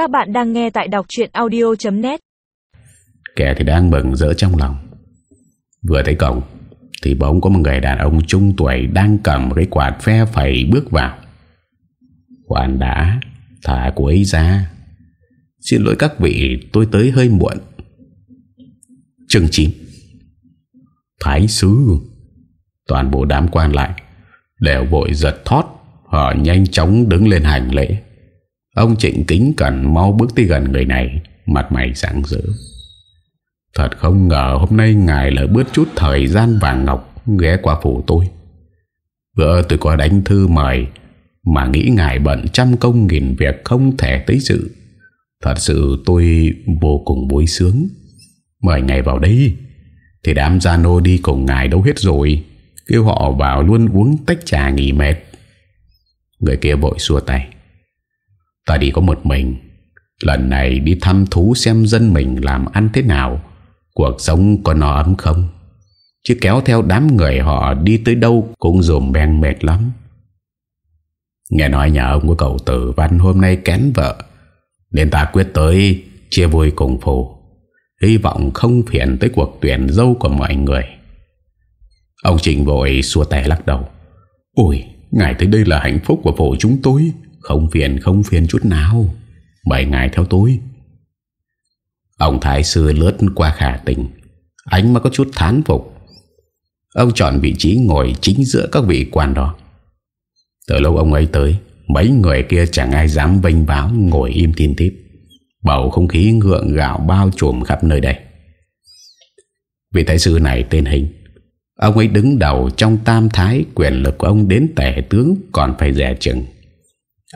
Các bạn đang nghe tại đọc chuyện audio.net Kẻ thì đang bừng rỡ trong lòng. Vừa thấy cổng Thì bỗng có một người đàn ông trung tuổi Đang cầm một cái quạt phe phẩy bước vào. Quản đã, Thả cô ấy ra. Xin lỗi các vị, tôi tới hơi muộn. Chương 9 Thái sứ Toàn bộ đám quan lại Đều vội giật thoát Họ nhanh chóng đứng lên hành lễ. Ông Trịnh kính cẩn mau bước tới gần người này, Mặt mày sáng rỡ Thật không ngờ hôm nay ngài lại bớt chút thời gian vàng ngọc ghé qua phủ tôi. Vợ tôi có đánh thư mời, mà nghĩ ngài bận trăm công nghìn việc không thể tới sự. Thật sự tôi vô cùng vui sướng. Mời ngài vào đây. Thì đám gia nô đi cùng ngài đâu hết rồi. Kêu họ vào luôn uống tách trà nghỉ mệt. Người kia vội xua tay. Ta đi có một mình. Lần này đi thăm thú xem dân mình làm ăn thế nào. Cuộc sống có no ấm không? Chứ kéo theo đám người họ đi tới đâu Cũng dùm beng mệt lắm. Nghe nói nhà ông của cậu tử văn hôm nay kén vợ, Nên ta quyết tới chia vui cùng phù. Hy vọng không phiền tới cuộc tuyển dâu của mọi người. Ông Trình vội xua tay lắc đầu. Ôi, Ngài tới đây là hạnh phúc của phổ chúng tôi. Không phiền không phiền chút nào. Mời ngài theo tôi. Ông Thái Sư lướt qua khả tình. Ánh mà có chút thán phục. Ông chọn vị trí ngồi chính giữa các vị quan đó. Từ lâu ông ấy tới, Mấy người kia chẳng ai dám vênh báo Ngồi im tin tiếp. Bầu không khí ngượng gạo bao trùm khắp nơi đây. Vị thái sư này tên Hình. Ông ấy đứng đầu trong tam thái Quyền lực của ông đến tể tướng Còn phải rẻ chừng.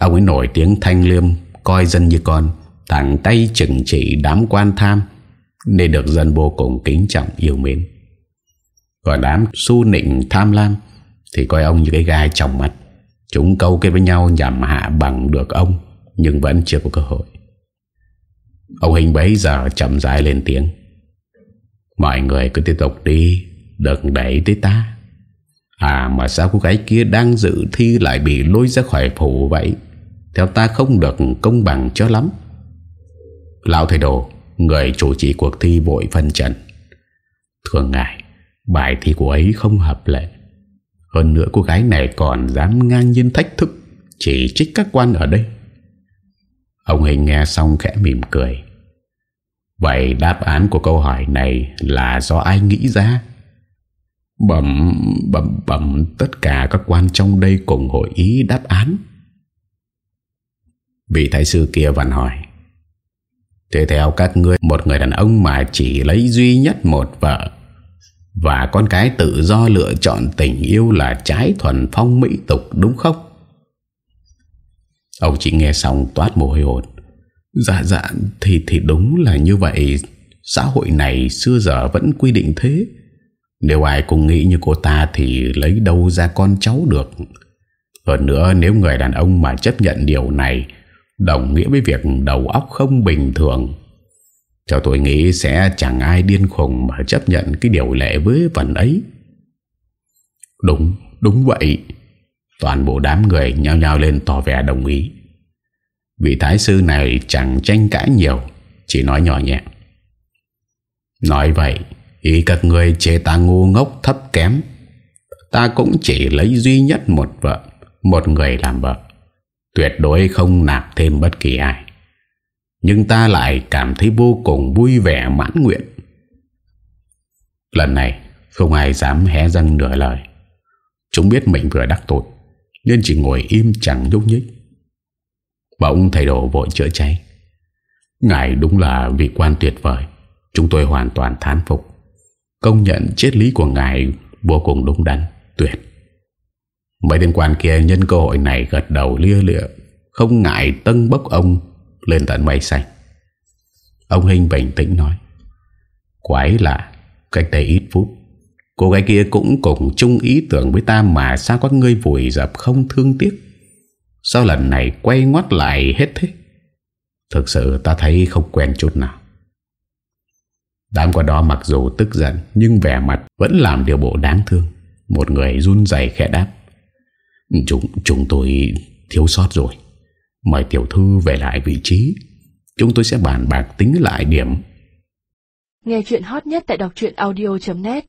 Ông ấy nổi tiếng thanh liêm, Coi dân như con, Thẳng tay chừng trị đám quan tham, Nên được dân vô cùng kính trọng, yêu mến. Còn đám su nịnh tham lam Thì coi ông như cái gai trong mặt Chúng câu kết với nhau nhằm hạ bằng được ông, Nhưng vẫn chưa có cơ hội. Ông Hình bấy giờ chậm dài lên tiếng. Mọi người cứ tiếp tục đi Đừng đẩy tới ta. À mà sao cô gái kia đang dự thi lại bị lôi ra khỏi phủ vậy? Theo ta không được công bằng cho lắm. Lão thầy đồ, Người chủ trì cuộc thi vội phân trần. Thường ngại Bài thi của ấy không hợp lệ. Hơn nữa cô gái này còn dám ngang nhiên thách thức, Chỉ trích các quan ở đây. Ông Hình nghe xong khẽ mỉm cười. Vậy đáp án của câu hỏi này Là do ai nghĩ ra? Bẩm bẩm bẩm Tất cả các quan trong đây cùng hội ý đáp án. Vị thái sư kia vặn hỏi. Thế theo các ngươi Một người đàn ông mà chỉ lấy duy nhất một vợ Và con cái tự do lựa chọn tình yêu Là trái thuần phong mỹ tục đúng không? Ông chỉ nghe xong toát mồ hôi hột. Dạ dạ thì, thì đúng là như vậy. Xã hội này xưa giờ vẫn quy định thế. Nếu ai cũng nghĩ như cô ta Thì lấy đâu ra con cháu được? Hơn nữa nếu người đàn ông mà chấp nhận điều này Đồng nghĩa với việc đầu óc không bình thường. Cho tôi nghĩ sẽ chẳng ai điên khùng Mà chấp nhận cái điều lệ với phần ấy. Đúng, đúng vậy. Toàn bộ đám người nhao nhao lên tỏ vẻ đồng ý. Vị thái sư này chẳng tranh cãi nhiều Chỉ nói nhỏ nhẹ. Nói vậy Ý các người chê ta ngu ngốc thấp kém. Ta cũng chỉ lấy duy nhất một vợ, Một người làm vợ. Tuyệt đối không nạp thêm bất kỳ ai. Nhưng ta lại cảm thấy vô cùng vui vẻ, mãn nguyện. Lần này, Không ai dám hé răng nửa lời. Chúng biết mình vừa đắc tội, Nên chỉ ngồi im chẳng nhúc nhích. Bỗng thầy đồ vội chữa cháy. Ngài đúng là vị quan tuyệt vời. Chúng tôi hoàn toàn thán phục. Công nhận triết lý của Ngài Vô cùng đúng đắn, tuyệt. Mấy tên quan kia nhân cơ hội này gật đầu lia lịa Không ngại tân bốc ông Lên tận mây xanh. Ông Hình bình tĩnh nói Quái lạ Cách đây ít phút Cô gái kia cũng cùng chung ý tưởng với ta Mà sao các ngươi vùi dập không thương tiếc? Sao lần này quay ngoắt lại hết thế? Thực sự ta thấy không quen chút nào. Đám qua đó mặc dù tức giận Nhưng vẻ mặt vẫn làm điều bộ đáng thương. Một người run dày khẽ đáp Chúng, chúng tôi thiếu sót rồi. Mời tiểu thư về lại vị trí. Chúng tôi sẽ bàn bạc tính lại điểm. Nghe chuyện hot nhất tại đọc audio.net